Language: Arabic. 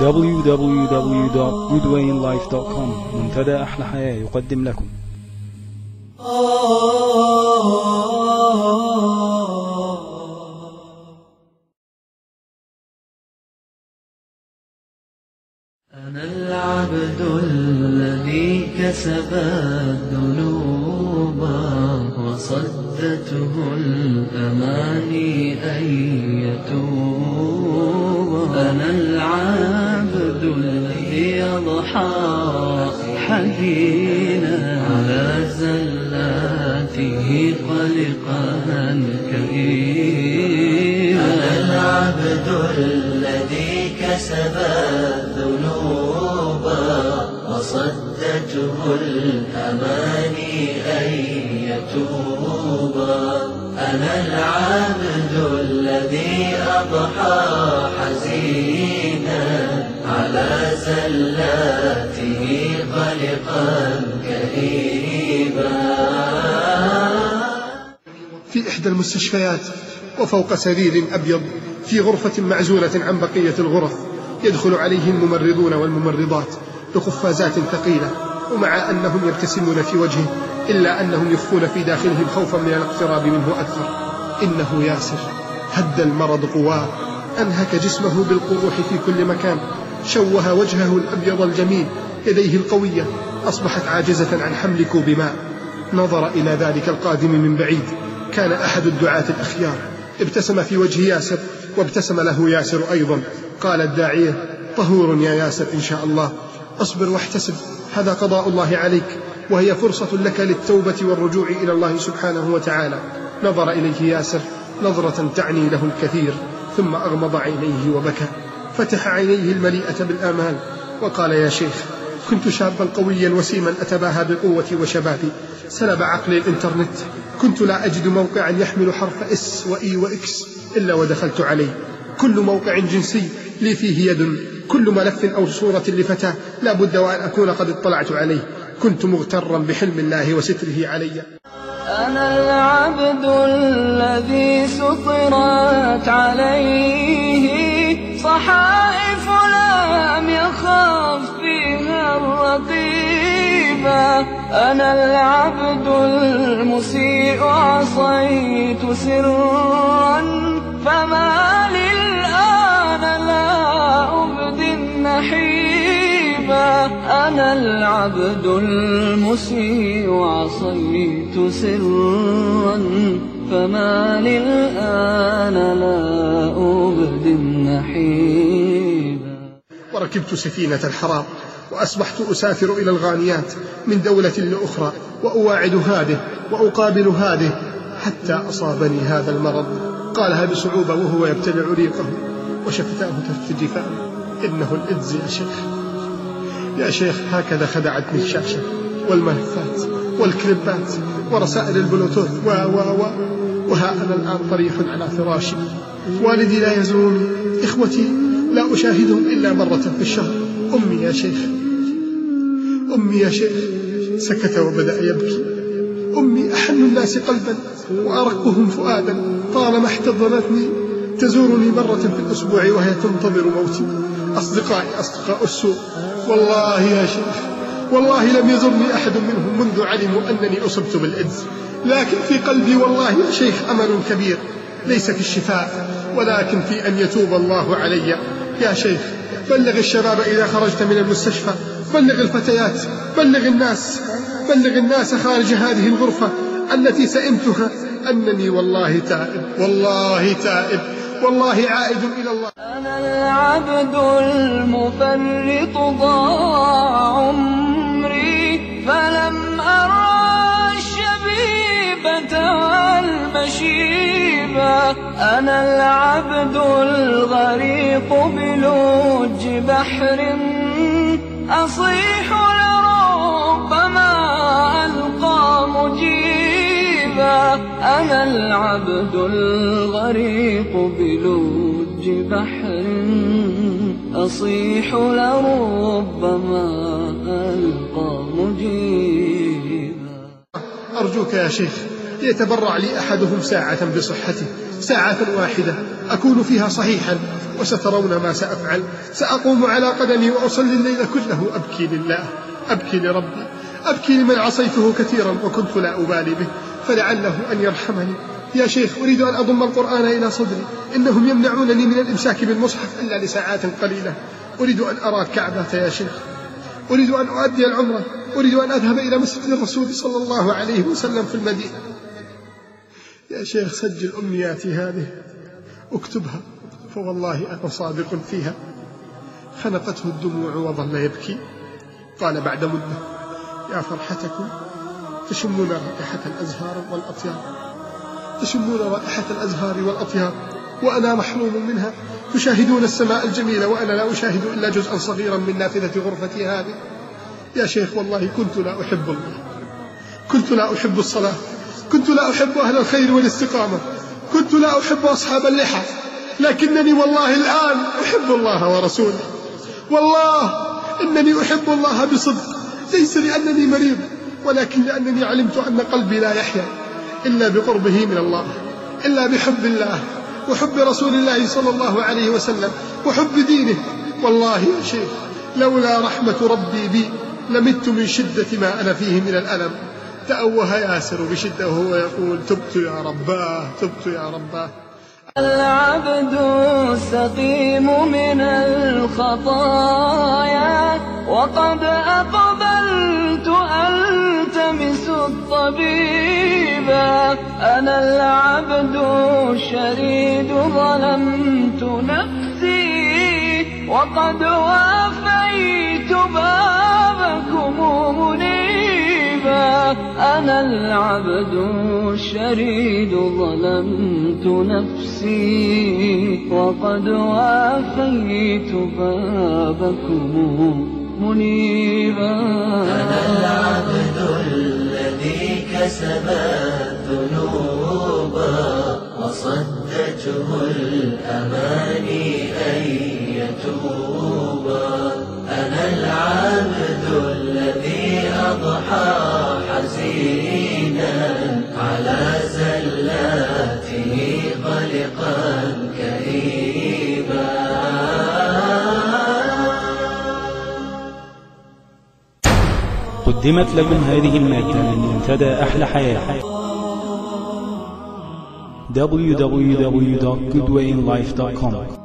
www.goodwayinlife.com منتدى أحلى حياة يقدم لكم. أنا العبد الذي كسب الذنوب وصدته الأماني أن يتوب. أنا الذي يضحى حزينا على زلاته قلقا كئيبا. أنا العبد الذي كسب الذنوب وصدته الأماني أن يتوب. أنا العبد الذي أضحى حزينا على زلاته قلقا كئيبا في إحدى المستشفيات وفوق سرير أبيض في غرفة معزولة عن بقية الغرف يدخل عليه الممرضون والممرضات بقفازات ثقيلة ومع أنهم يبتسمون في وجهه إلا أنهم يخفون في داخلهم خوفا من الاقتراب منه أكثر. إنه ياسر. هد المرض قواه. أنهك جسمه بالقروح في كل مكان. شوه وجهه الأبيض الجميل يديه القوية. أصبحت عاجزة عن حمل كوب ماء. نظر إلى ذلك القادم من بعيد. كان أحد الدعاة الأخيار. ابتسم في وجه ياسر وابتسم له ياسر أيضا. قال الداعية طهور يا ياسر إن شاء الله. اصبر واحتسب. هذا قضاء الله عليك. وهي فرصة لك للتوبة والرجوع إلى الله سبحانه وتعالى. نظر إليه ياسر. نظرة تعني له الكثير ثم أغمض عينيه وبكى فتح عينيه المليئة بالآمال وقال يا شيخ كنت شابا قويا وسيما أتباهى بقوتي وشبابي سلب عقلي الإنترنت كنت لا أجد موقعا يحمل حرف إس وإي وإكس إلا ودخلت عليه. كل موقع جنسي لي فيه يد كل ملف أو صورة لفتاة لا بد وأن أكون قد اطلعت عليه. كنت مغترا بحلم الله وستره علي. أنا العبد الذي سطرت عليه. صحائف لم يخاف فيها الرقيبة أنا العبد المسيء عصيت سرا. فما للآن لا أبدي النحيبة أنا العبد المسيء عصيت سرا. فما للآن لا أبدي النحيبة وركبت سفينة الحرام وأصبحت أسافر إلى الغانيات من دولة لأخرى وأواعد هذه وأقابل هذه حتى أصابني هذا المرض. قالها بصعوبة وهو يبتلع ريقه وشفتاه ترتجفان إنه الإدز يا شيخ. يا شيخ هكذا خدعتني الشاشة والملفات. والكليبات ورسائل البلوتوث و و و وها أنا الآن طريح على فراشي. والدي لا يزورني إخوتي لا أشاهدهم إلا مرة في الشهر. أمي يا شيخ. أمي يا شيخ. سكت وبدأ يبكي. أمي أحن الناس قلبا وأرقهم فؤادا. طالما احتضنتني تزورني مرة في الأسبوع وهي تنتظر موتي. أصدقائي أصدقاء السوء. والله يا شيخ. والله لم يزرني أحد منهم منذ علموا أنني أصبت بالإيدز لكن في قلبي والله يا شيخ أمل كبير. ليس في الشفاء ولكن في أن يتوب الله علي. يا شيخ بلغ الشباب إذا خرجت من المستشفى. بلغ الفتيات بلغ الناس. بلغ الناس خارج هذه الغرفة التي سئمتها أنني والله تائب والله تائب والله عائد إلى الله. أنا العبد المفرط ضاع فلم أرى الشبيبة والمشيبة أنا العبد الغريق بلوج بحر. أصيح لربما ألقى مجيبا. أنا العبد الغريق بلوج بحر. أصيح لربما ألقى مجيبا أرجوك يا شيخ ليتبرع لي أحدهم ساعة بصحته ساعة واحدة أكون فيها صحيحا وسترون ما سأفعل سأقوم على قدمي وأصلي الليل كله أبكي لله أبكي لربي أبكي لمن عصيته كثيرا وكنت لا أبالي به فلعله أن يرحمني. يا شيخ أريد أن أضم القرآن إلى صدري إنهم يمنعونني من الإمساك بالمصحف إلا لساعات قليلة. أريد أن أرى الكعبة يا شيخ. أريد أن أؤدي العمرة. أريد أن أذهب إلى مسجد الرسول صلى الله عليه وسلم في المدينة. يا شيخ سجل أمنياتي هذه. اكتبها فوالله أنا صادق فيها. خنقته الدموع وظل يبكي. قال بعد مدة يا فرحتكم تشمون رائحة الأزهار والأطيار تشمون رائحة الأزهار والأطيار وأنا محروم منها. تشاهدون السماء الجميلة وأنا لا أشاهد إلا جزءا صغيرا من نافذة غرفتي هذه. يا شيخ والله كنت لا أحب الله. كنت لا أحب الصلاة. كنت لا أحب أهل الخير والاستقامة. كنت لا أحب أصحاب اللحى. لكنني والله الآن أحب الله ورسوله. والله إنني أحب الله بصدق. ليس لأنني مريض ولكن لأنني علمت أن قلبي لا يحيا إلا بقربه من الله إلا بحب الله وحب رسول الله صلى الله عليه وسلم وحب دينه. والله يا شيخ لولا رحمة ربي بي لمت من شدة ما أنا فيه من الألم. تأوه ياسر بشدة وهو يقول تبت يا رباه تبت يا رباه. العبد السقيم من الخطايا وقد أقبلت ألتمس الطبيبا أنا العبد الشريد ظلمت نفسي وقد وافيت أنا العبد الشريد ظلمت نفسي وقد وافيت بابكم منيبا. أنا العبد الذي كسب الذنوب وصدته الأماني أن يتوبا قدمت لكم هذه المادة من منتدى أحلى حياة www.goodwayinlife.com